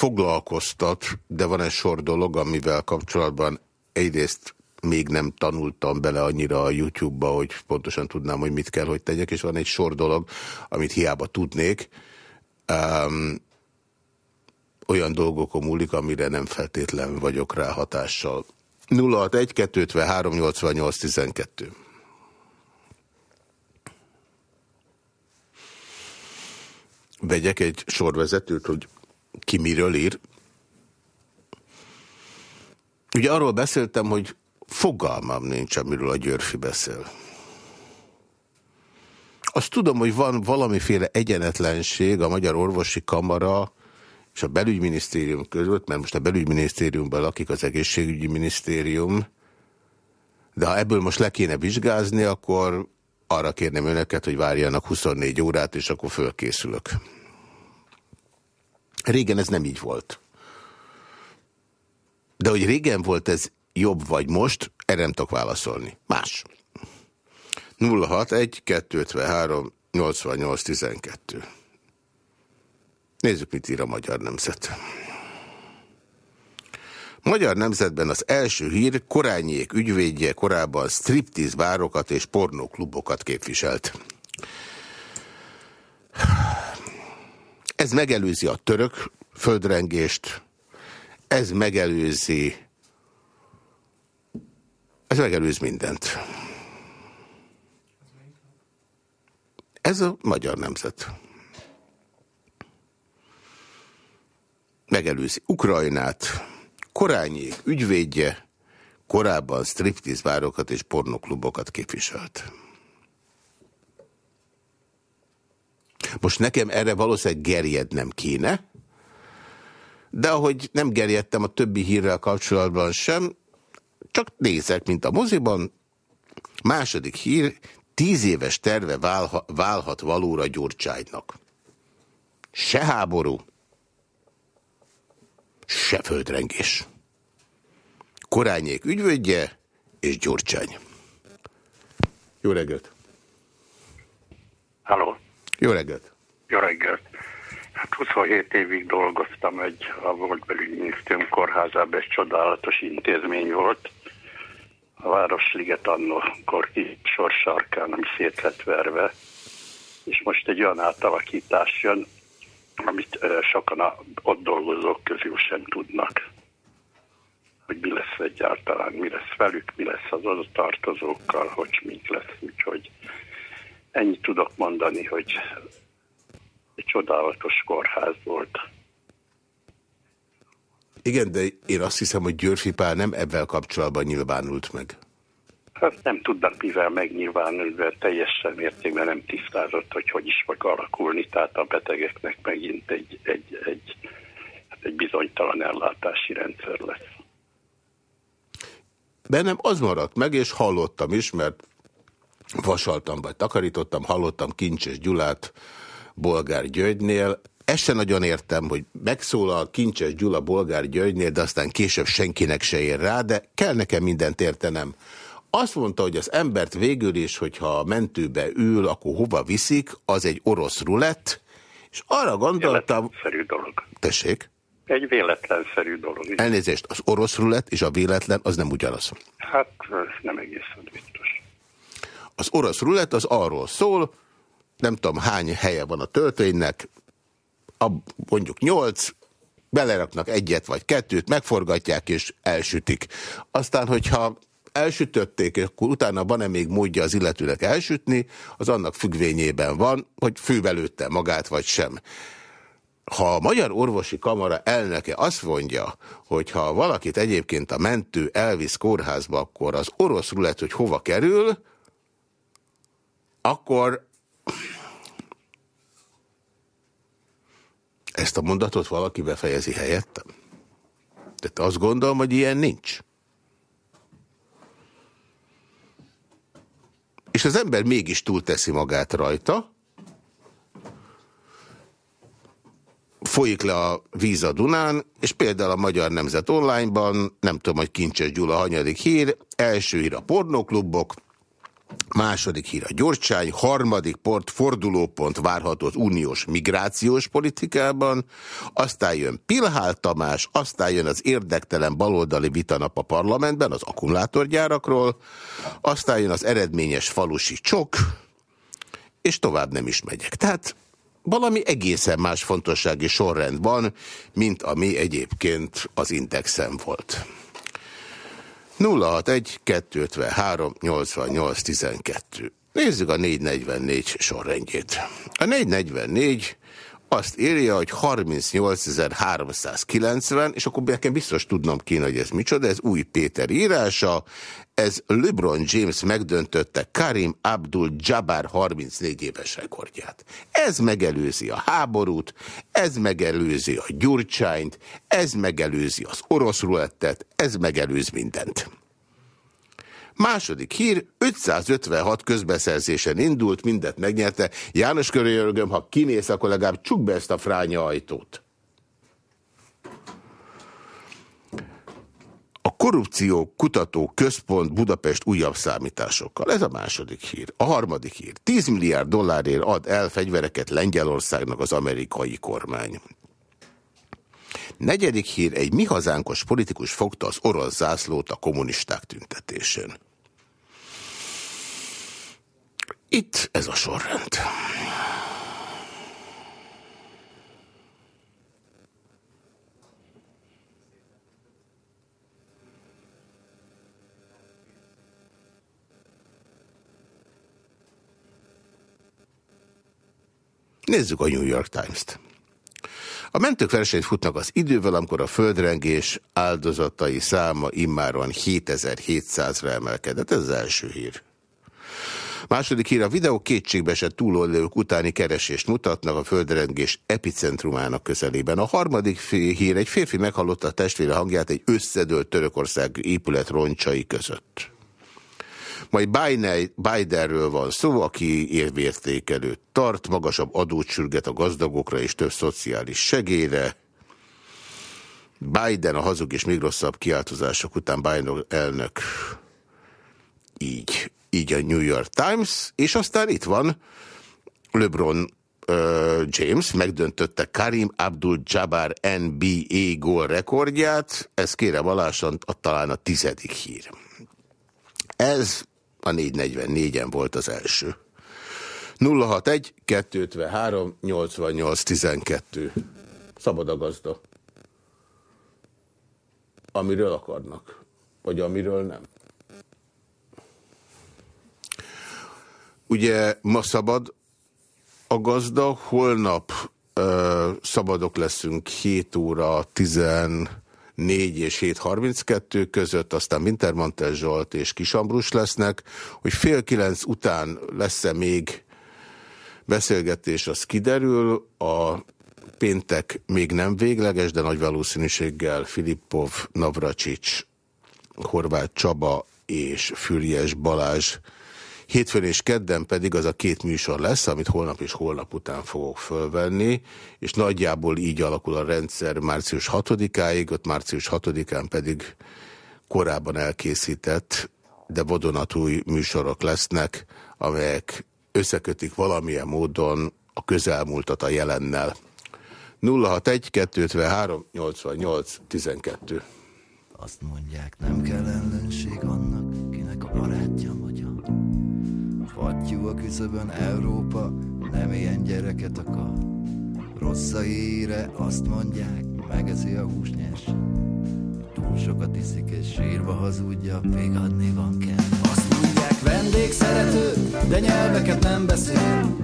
Foglalkoztat, de van egy sor dolog, amivel kapcsolatban egyrészt még nem tanultam bele annyira a YouTube-ba, hogy pontosan tudnám, hogy mit kell, hogy tegyek, és van egy sor dolog, amit hiába tudnék. Um, olyan dolgokon múlik, amire nem feltétlen vagyok rá hatással. 061 253 88 12 Vegyek egy sorvezetőt, hogy ki miről ír. Ugye arról beszéltem, hogy fogalmam nincs, amiről a Györfi beszél. Azt tudom, hogy van valamiféle egyenetlenség a Magyar Orvosi Kamara és a belügyminisztérium között, mert most a belügyminisztériumban lakik az egészségügyi minisztérium, de ha ebből most le kéne vizsgázni, akkor arra kérném önöket, hogy várjanak 24 órát, és akkor fölkészülök. Régen ez nem így volt. De hogy régen volt ez jobb vagy most, erre nem tudok válaszolni. Más. 061 253 88 12 Nézzük, mit ír a Magyar Nemzet. Magyar Nemzetben az első hír Korányiék ügyvédje korábban striptease bárokat és pornóklubokat képviselt. Ez megelőzi a török földrengést, ez megelőzi ez megelőz mindent. Ez a magyar nemzet. Megelőzi Ukrajnát, Korányék ügyvédje, korábban striptease bárokat és pornoklubokat képviselt. Most nekem erre valószínűleg gerjednem kéne, de ahogy nem gerjedtem a többi hírrel kapcsolatban sem, csak nézek, mint a moziban. Második hír, tíz éves terve válha, válhat valóra Gyurcsánynak. Se háború, se földrengés. Korányék ügyvődje és Gyurcsány. Jó reggelt! Halló, Jó reggelt! jó reggelt! Hát 27 évig dolgoztam egy, a volt belügyminisztérium kórházában, egy csodálatos intézmény volt. A Városliget annókor ki sorsarkán, ami szét lett verve, és most egy olyan átalakítás jön, amit sokan a ott dolgozók közül sem tudnak. hogy mi lesz egyáltalán, mi lesz velük, mi lesz az oda tartozókkal, hogy mink lesz. Úgyhogy ennyit tudok mondani, hogy egy csodálatos kórház volt. Igen, de én azt hiszem, hogy Györfi Pál nem ebben kapcsolatban nyilvánult meg. Hát nem tudnak mivel megnyilvánulni, mert teljesen mértékben nem tisztázott, hogy hogy is fog alakulni, tehát a betegeknek megint egy, egy, egy, hát egy bizonytalan ellátási rendszer lesz. Bennem az maradt meg, és hallottam is, mert vasaltam vagy takarítottam, hallottam Kincses Gyulát Bolgár Györgynél, ezt se nagyon értem, hogy megszólal Kincses Gyula Bolgár Györgynél, de aztán később senkinek se ér rá, de kell nekem mindent értenem. Azt mondta, hogy az embert végül is, hogyha a mentőbe ül, akkor hova viszik, az egy orosz rulett, és arra gondoltam... Véletlenszerű dolog. Tessék? Egy véletlenszerű dolog. Elnézést, az orosz rulett és a véletlen az nem ugyanaz. Hát nem egészen. Az orosz rulett az arról szól, nem tudom hány helye van a tölténynek, a, mondjuk nyolc, beleraknak egyet vagy kettőt, megforgatják és elsütik. Aztán, hogyha elsütötték, akkor utána van-e még módja az illetőnek elsütni, az annak függvényében van, hogy főbelőtte magát vagy sem. Ha a Magyar Orvosi Kamara elnöke azt mondja, hogy ha valakit egyébként a mentő elvisz kórházba, akkor az orosz rulett, hogy hova kerül, akkor ezt a mondatot valaki befejezi helyettem? Tehát azt gondolom, hogy ilyen nincs. És az ember mégis túlteszi magát rajta, folyik le a víz a Dunán, és például a Magyar Nemzet Online-ban, nem tudom, hogy Kincses Gyula hanyadik hír, első hír a pornóklubok, Második hír a gyorsány, harmadik port fordulópont várható az uniós migrációs politikában, aztán jön Pilhál Tamás, aztán jön az érdektelen baloldali vitanap a parlamentben az akkumulátorgyárakról, aztán jön az eredményes falusi csok, és tovább nem is megyek. Tehát valami egészen más fontossági sorrend van, mint ami egyébként az indexen volt. 061 253 88 12. Nézzük a 444 sorrendjét. A 444 azt írja, hogy 38.390, és akkor nekem biztos tudnom kéne, hogy ez micsoda, ez új Péter írása, ez LeBron James megdöntötte Karim Abdul-Jabbar 34 éves rekordját. Ez megelőzi a háborút, ez megelőzi a gyurcsányt, ez megelőzi az orosz rulettet, ez megelőz mindent. Második hír, 556 közbeszerzésen indult, mindet megnyerte. János Körölyörgöm, ha kinéz, akkor legalább csuk be ezt a fránya ajtót. A korrupció kutató központ Budapest újabb számításokkal. Ez a második hír. A harmadik hír. 10 milliárd dollárért ad el fegyvereket Lengyelországnak az amerikai kormány. Negyedik hír, egy mi hazánkos politikus fogta az orosz zászlót a kommunisták tüntetésén. Itt ez a sorrend. Nézzük a New York Times-t. A mentők versenyt futnak az idővel, amikor a földrengés áldozatai száma immáron 7700-ra emelkedett. Ez az első hír. Második hír, a videó kétségbeesett túloldalók utáni keresést mutatnak a földrengés epicentrumának közelében. A harmadik hír, egy férfi meghallotta a testvére hangját egy összedőlt Törökország épület roncsai között. Majd Bidenről van szó, aki érvértékelő tart, magasabb adót sürget a gazdagokra és több szociális segélyre. Biden a hazug és még rosszabb kiáltozások után Biden elnök így így a New York Times, és aztán itt van LeBron James megdöntötte Karim Abdul-Jabbar NBA gól rekordját, ez kérem alásan talán a tizedik hír. Ez a 444-en volt az első. 061 253 88 12. Szabad a gazda. amiről akarnak, vagy amiről nem. Ugye ma szabad a gazda, holnap ö, szabadok leszünk 7 óra 14 és 7.32 között, aztán Wintermantel Zsolt és Kisambrus lesznek, hogy fél kilenc után lesz-e még beszélgetés, az kiderül, a péntek még nem végleges, de nagy valószínűséggel Filippov, Navracsics, Horváth Csaba és Füriyes Balázs Hétfőn és kedden pedig az a két műsor lesz, amit holnap és holnap után fogok fölvenni, és nagyjából így alakul a rendszer március 6-áig, ott március 6-án pedig korábban elkészített, de vadonatúj műsorok lesznek, amelyek összekötik valamilyen módon a közelmúltat a jelennel. 061 253 88 12 Azt mondják, nem kell ellenség annak, kinek a barátja magyar. Fattyú a küszöbön Európa, nem ilyen gyereket akar. Rossz a híre, azt mondják, megeszi a húsnyers. Túl sokat iszik és sírva hazudja, még adni van kell. Azt mondják, vendégszerető, de nyelveket nem beszél.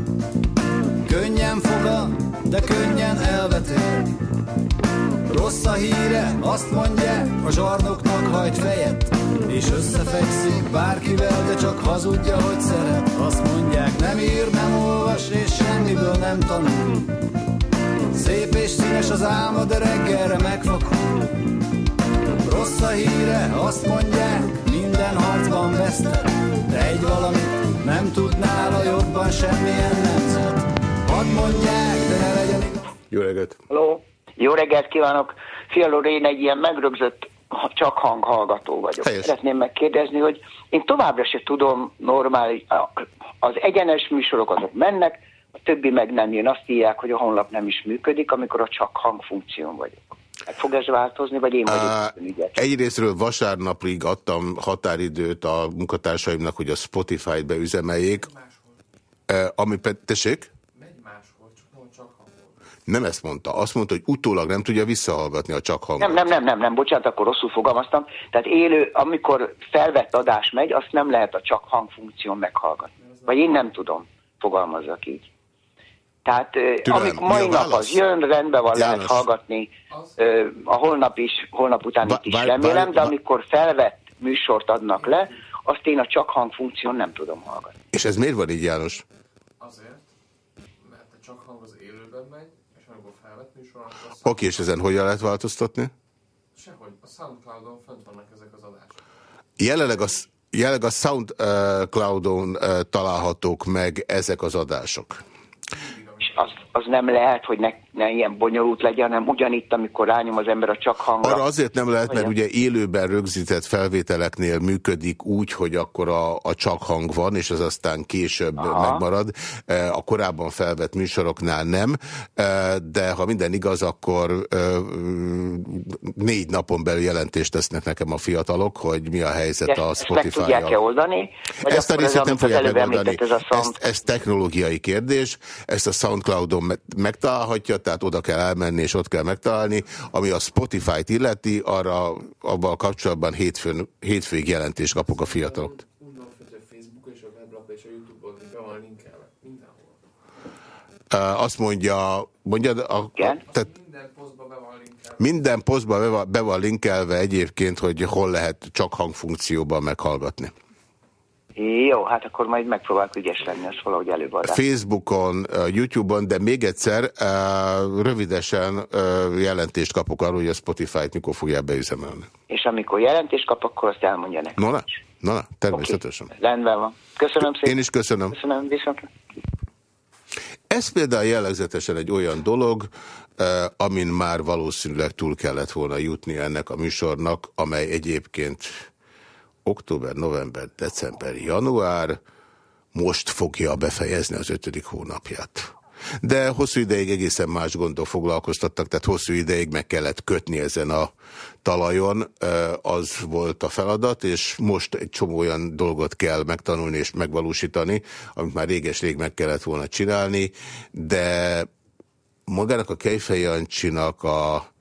Könnyen foga, de könnyen elvetél. Rossz a híre, azt mondják, a zsarnoknak hajt fejet, és összefekszik bárkivel, de csak hazudja, hogy szeret. Azt mondják, nem ír, nem olvas, és semmiből nem tanul. Szép és színes az álma, de reggelre megfakul. Rossz a híre, azt mondják, minden harcban vesztett, de egy valamit nem tud nála jobban semmilyen nemzet. Hadd mondják, de ne legyen igaz. Jó reggelt! Hello. Jó reggelt kívánok! Fialó, én egy ilyen megrögzött csak hanghallgató vagyok. Helyes. Szeretném megkérdezni, hogy én továbbra se tudom normális, az egyenes műsorok azok mennek, a többi meg nem jön. Azt írják, hogy a honlap nem is működik, amikor a csak hang funkción vagyok. Meg fog ez változni, vagy én vagyok Á? Egyrésztről vasárnapig adtam határidőt a munkatársaimnak, hogy a Spotify-t beüzemeljék. Eh, Ami pedig, tessék? Nem ezt mondta. Azt mondta, hogy utólag nem tudja visszahallgatni a csak hangot. Nem, nem, nem, nem, nem, bocsánat, akkor rosszul fogalmaztam. Tehát élő, amikor felvett adás megy, azt nem lehet a csak hangfunkción meghallgatni. Vagy én nem tudom, fogalmazzak így. Tehát Türelem, amikor mai nap az jön, rendben van, lehet János. hallgatni, ö, a holnap is, holnap után itt is várj, remélem, de amikor felvett műsort adnak le, azt én a csak hangfunkción nem tudom hallgatni. És ez miért van így, János? Azért, mert a csak hang az élőben megy, Oké, és ezen hogyan lehet változtatni? sehogy a Soundcloudon fönt vannak ezek az adások. Jelenleg a, jelenleg a SoundCloud-on találhatók meg ezek az adások. És az, az nem lehet, hogy ne, ne ilyen bonyolult legyen, hanem ugyanitt, amikor rányom az ember a csak hangra. Arra azért nem lehet, mert ugye élőben rögzített felvételeknél működik úgy, hogy akkor a, a csak hang van, és az aztán később Aha. megmarad. Eh, A korábban felvett műsoroknál nem, Eh, de ha minden igaz, akkor eh, négy napon belül jelentést tesznek nekem a fiatalok, hogy mi a helyzet ezt, a ezt meg Spotify-jal. oldani? Ezt a részét nem fogják megoldani. Ez Ez, ez technológiai kérdés, ezt a Soundcloudon me- megtalálhatja, tehát oda kell elmenni, és ott kell megtalálni. Ami a Spotify-t illeti, arra abban kapcsolatban hétfőn, hétfőig jelentést kapok a fiataloktól. Úgy van fönt, hogy a Facebook és a weblap és a Youtube-on így be van linkelve. Mindenhol. Uh, azt mondja, mondja, a, a, tehát Minden posztba be van linkelve. minden posztba be van, be van linkelve egyébként, hogy hol lehet csak hangfunkcióban meghallgatni. Jó, hát akkor majd megpróbálok ügyes lenni, azt valahogy előbb adás. Facebookon, YouTube-on, de még egyszer rövidesen jelentést kapok arról, hogy a Spotify-t mikor fogják beüzemelni. És amikor jelentést kap, akkor azt elmondja nekem. No, na, na, természetesen. Okay. Rendben van. Köszönöm szépen. Én is köszönöm. Köszönöm, viszont. Ez például jellegzetesen egy olyan dolog, amin már valószínűleg túl kellett volna jutni ennek a műsornak, amely egyébként október, november, december, január most fogja befejezni az ötödik hónapját. De hosszú ideig egészen más gondok foglalkoztattak, tehát hosszú ideig meg kellett kötni ezen a talajon, az volt a feladat, és most egy csomó olyan dolgot kell megtanulni és megvalósítani, amit már réges-rég meg kellett volna csinálni, de magának a Kejfej Jancsinak a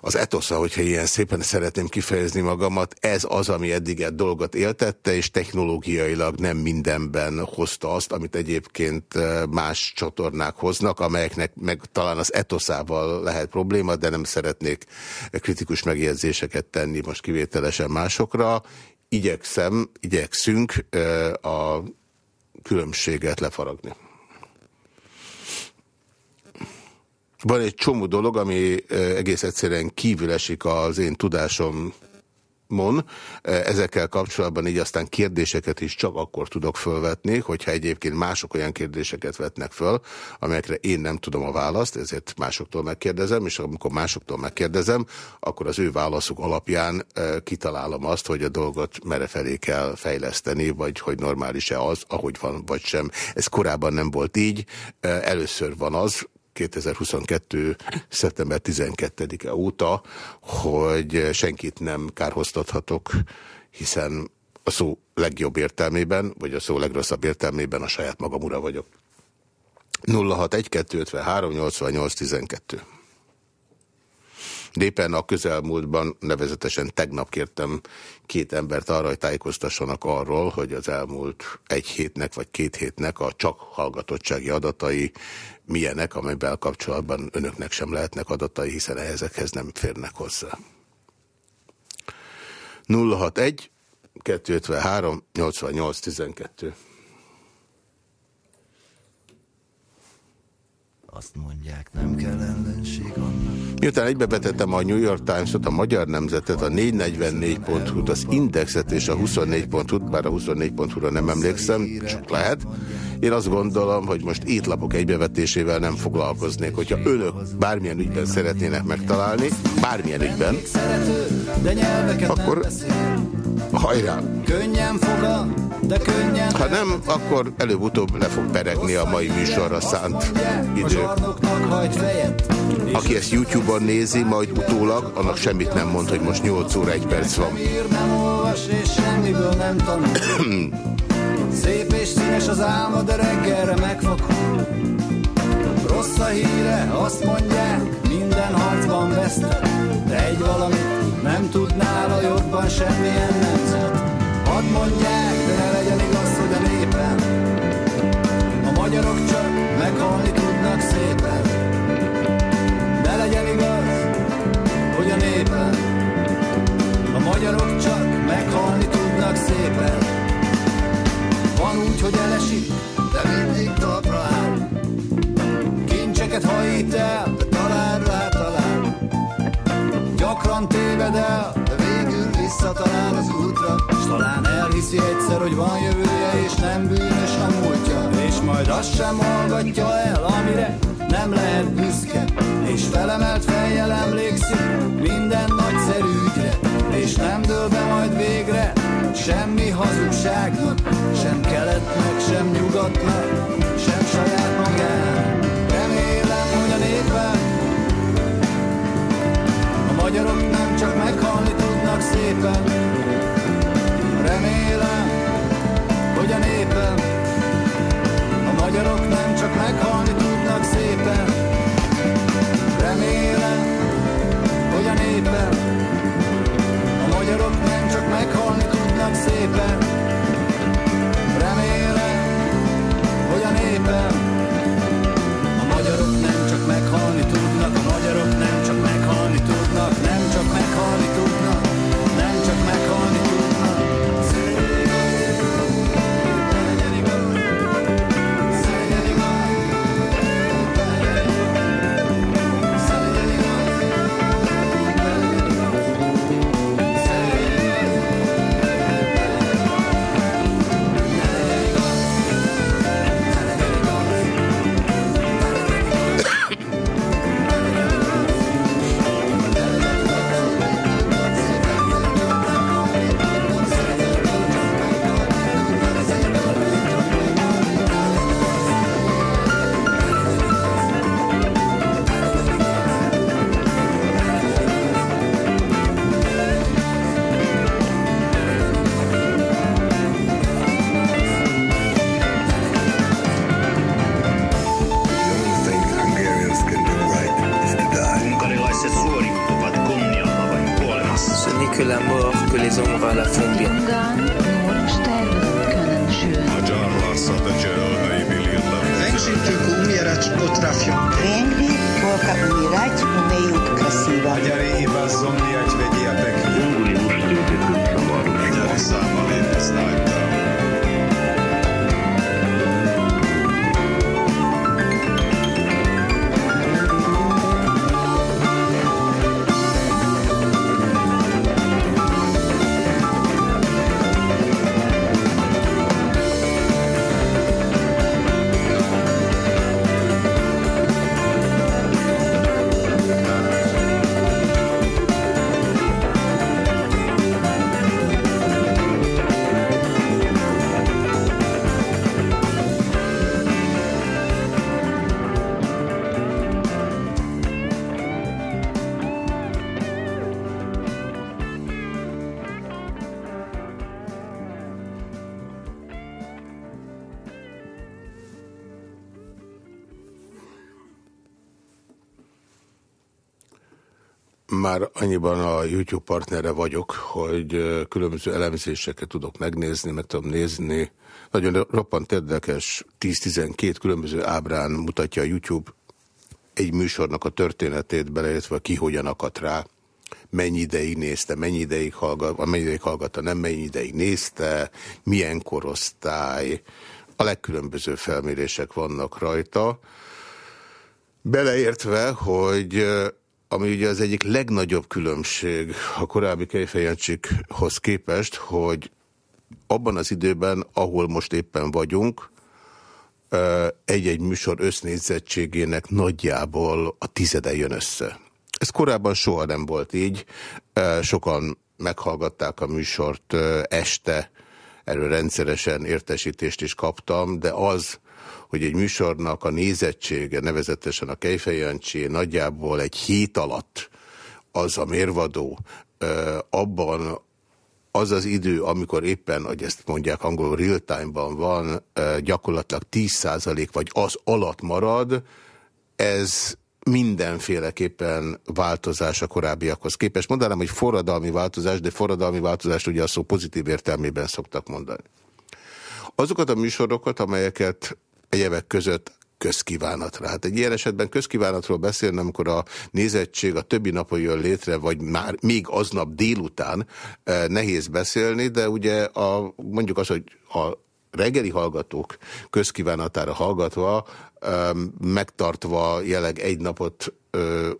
az etosza, hogyha ilyen szépen szeretném kifejezni magamat, ez az, ami eddig egy dolgot éltette, és technológiailag nem mindenben hozta azt, amit egyébként más csatornák hoznak, amelyeknek meg talán az etoszával lehet probléma, de nem szeretnék kritikus megjegyzéseket tenni most kivételesen másokra. Igyekszem, igyekszünk a különbséget lefaragni. Van egy csomó dolog, ami egész egyszerűen kívül esik az én tudásom mon. Ezekkel kapcsolatban így aztán kérdéseket is csak akkor tudok fölvetni, hogyha egyébként mások olyan kérdéseket vetnek föl, amelyekre én nem tudom a választ, ezért másoktól megkérdezem, és amikor másoktól megkérdezem, akkor az ő válaszuk alapján kitalálom azt, hogy a dolgot mere felé kell fejleszteni, vagy hogy normális-e az, ahogy van, vagy sem. Ez korábban nem volt így. Először van az, 2022. szeptember 12-e óta, hogy senkit nem kárhoztathatok, hiszen a szó legjobb értelmében, vagy a szó legrosszabb értelmében a saját magam ura vagyok. 061 253 88 12 de éppen a közelmúltban, nevezetesen tegnap kértem két embert arra, hogy tájékoztassanak arról, hogy az elmúlt egy hétnek vagy két hétnek a csak hallgatottsági adatai milyenek, amelyben kapcsolatban önöknek sem lehetnek adatai, hiszen ezekhez nem férnek hozzá. 061 253 88 12 Azt mondják, nem kell ellenség annak. Miután egybevetettem a New York Times-ot, a Magyar Nemzetet, a 444.hu-t, az Indexet és a 24.hu-t, bár a 24.hu-ra nem emlékszem, csak lehet. Én azt gondolom, hogy most étlapok egybevetésével nem foglalkoznék. Hogyha önök bármilyen ügyben szeretnének megtalálni, bármilyen ügyben, akkor hajrá! Könnyen fogad, de könnyen Ha nem, akkor előbb-utóbb le fog peregni a mai műsorra szánt idő. Aki ezt YouTube-on nézi, majd utólag, annak semmit nem mond, hogy most 8 óra 1 perc van. Szép színes az álma, de reggelre megfakul. Rossz a híre, azt mondják, minden harcban vesztett. De egy valamit nem tud nála jobban semmilyen nemzet. Hadd mondják, hazugságnak Sem keletnek, sem nyugatnak, sem saját magának Remélem, hogy a népen a magyarok nem csak meghalni tudnak szépen annyiban a YouTube partnere vagyok, hogy különböző elemzéseket tudok megnézni, meg tudom nézni. Nagyon roppant érdekes, 10-12 különböző ábrán mutatja a YouTube egy műsornak a történetét, beleértve ki hogyan akadt rá, mennyi ideig nézte, mennyi ideig, hallgat, mennyi ideig hallgatta, nem mennyi ideig nézte, milyen korosztály, a legkülönböző felmérések vannak rajta. Beleértve, hogy ami ugye az egyik legnagyobb különbség a korábbi Kejfejancsikhoz képest, hogy abban az időben, ahol most éppen vagyunk, egy-egy műsor össznézettségének nagyjából a tizede jön össze. Ez korábban soha nem volt így. Sokan meghallgatták a műsort este, erről rendszeresen értesítést is kaptam, de az, hogy egy műsornak a nézettsége, nevezetesen a Kejfejancsi nagyjából egy hét alatt az a mérvadó, abban az az idő, amikor éppen, hogy ezt mondják angolul real-time-ban van, gyakorlatilag 10% vagy az alatt marad, ez mindenféleképpen változás a korábbiakhoz képest. Mondanám, hogy forradalmi változás, de forradalmi változást ugye a szó pozitív értelmében szoktak mondani. Azokat a műsorokat, amelyeket egyebek között közkívánatra. Hát egy ilyen esetben közkívánatról beszélni, amikor a nézettség a többi napon jön létre, vagy már még aznap délután eh, nehéz beszélni, de ugye a, mondjuk az, hogy a reggeli hallgatók közkívánatára hallgatva, megtartva jeleg egy napot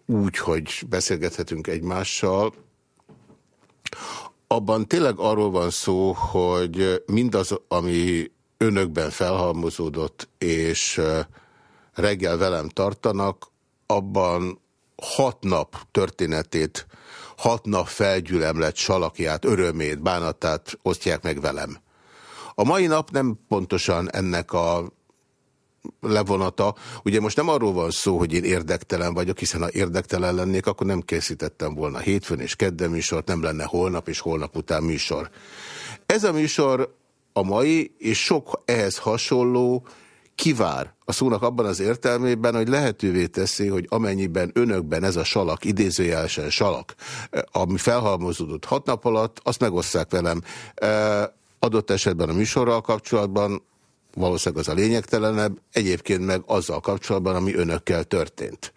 úgy, hogy beszélgethetünk egymással, abban tényleg arról van szó, hogy mindaz, ami önökben felhalmozódott, és reggel velem tartanak, abban hat nap történetét, hat nap felgyülemlet salakját, örömét, bánatát osztják meg velem. A mai nap nem pontosan ennek a levonata. Ugye most nem arról van szó, hogy én érdektelen vagyok, hiszen ha érdektelen lennék, akkor nem készítettem volna hétfőn és kedden műsort, nem lenne holnap és holnap után műsor. Ez a műsor a mai és sok ehhez hasonló kivár a szónak abban az értelmében, hogy lehetővé teszi, hogy amennyiben önökben ez a salak, idézőjelesen salak, ami felhalmozódott hat nap alatt, azt megosszák velem. Adott esetben a műsorral kapcsolatban, valószínűleg az a lényegtelenebb, egyébként meg azzal kapcsolatban, ami önökkel történt.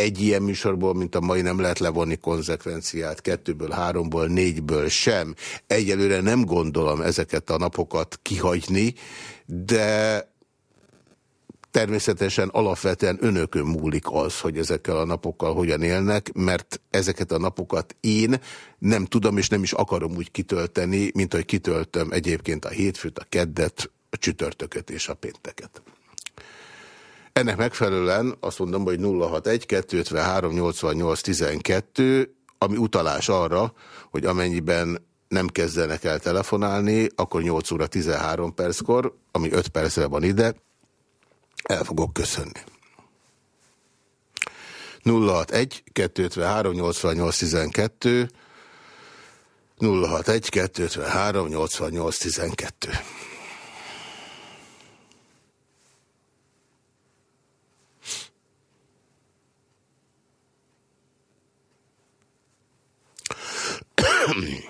Egy ilyen műsorból, mint a mai nem lehet levonni konzekvenciát, kettőből, háromból, négyből sem. Egyelőre nem gondolom ezeket a napokat kihagyni, de természetesen alapvetően önökön múlik az, hogy ezekkel a napokkal hogyan élnek, mert ezeket a napokat én nem tudom és nem is akarom úgy kitölteni, mint hogy kitöltöm egyébként a hétfőt, a keddet, a csütörtököt és a pénteket. Ennek megfelelően azt mondom, hogy 061 253 88 12, ami utalás arra, hogy amennyiben nem kezdenek el telefonálni, akkor 8 óra 13 perckor, ami 5 percre van ide, el fogok köszönni. 061 253 88 12 061 253 88 12 Ahem.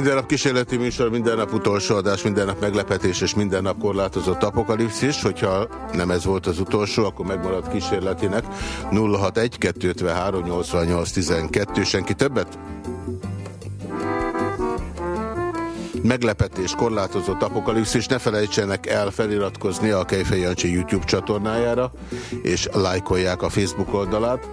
Minden nap kísérleti műsor, minden nap utolsó adás, minden nap meglepetés és minden nap korlátozott apokalipszis. Hogyha nem ez volt az utolsó, akkor megmaradt kísérletinek 061 253 88 12. Senki többet? Meglepetés, korlátozott apokalipszis. Ne felejtsenek el feliratkozni a Kejfej Jancsi YouTube csatornájára, és lájkolják a Facebook oldalát.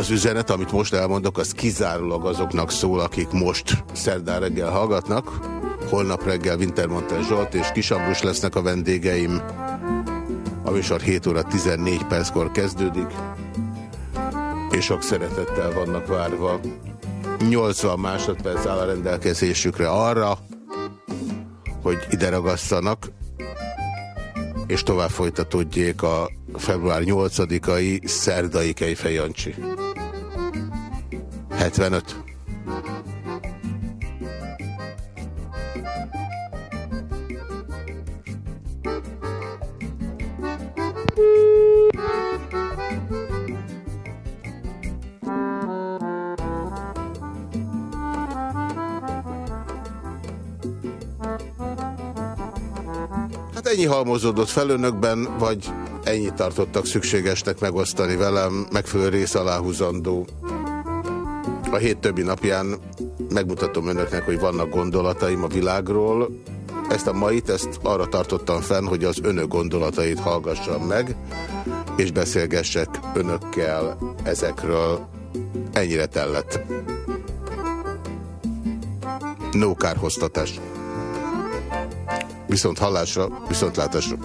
Az üzenet, amit most elmondok, az kizárólag azoknak szól, akik most szerdán reggel hallgatnak. Holnap reggel Wintermantel Zsolt és Kisabrus lesznek a vendégeim. A műsor 7 óra 14 perckor kezdődik, és sok szeretettel vannak várva. 80 másodperc áll a rendelkezésükre arra, hogy ide ragasszanak, és tovább folytatódjék a február 8-ai szerdai Kejfej Jancsi. 75. Hát ennyi halmozódott fel önökben, vagy ennyit tartottak szükségesnek megosztani velem, megfelelő rész aláhúzandó. A hét többi napján megmutatom önöknek, hogy vannak gondolataim a világról. Ezt a mait, ezt arra tartottam fenn, hogy az önök gondolatait hallgassam meg, és beszélgessek önökkel ezekről. Ennyire tellett. No kárhoztatás. Viszont hallásra, viszont látásra.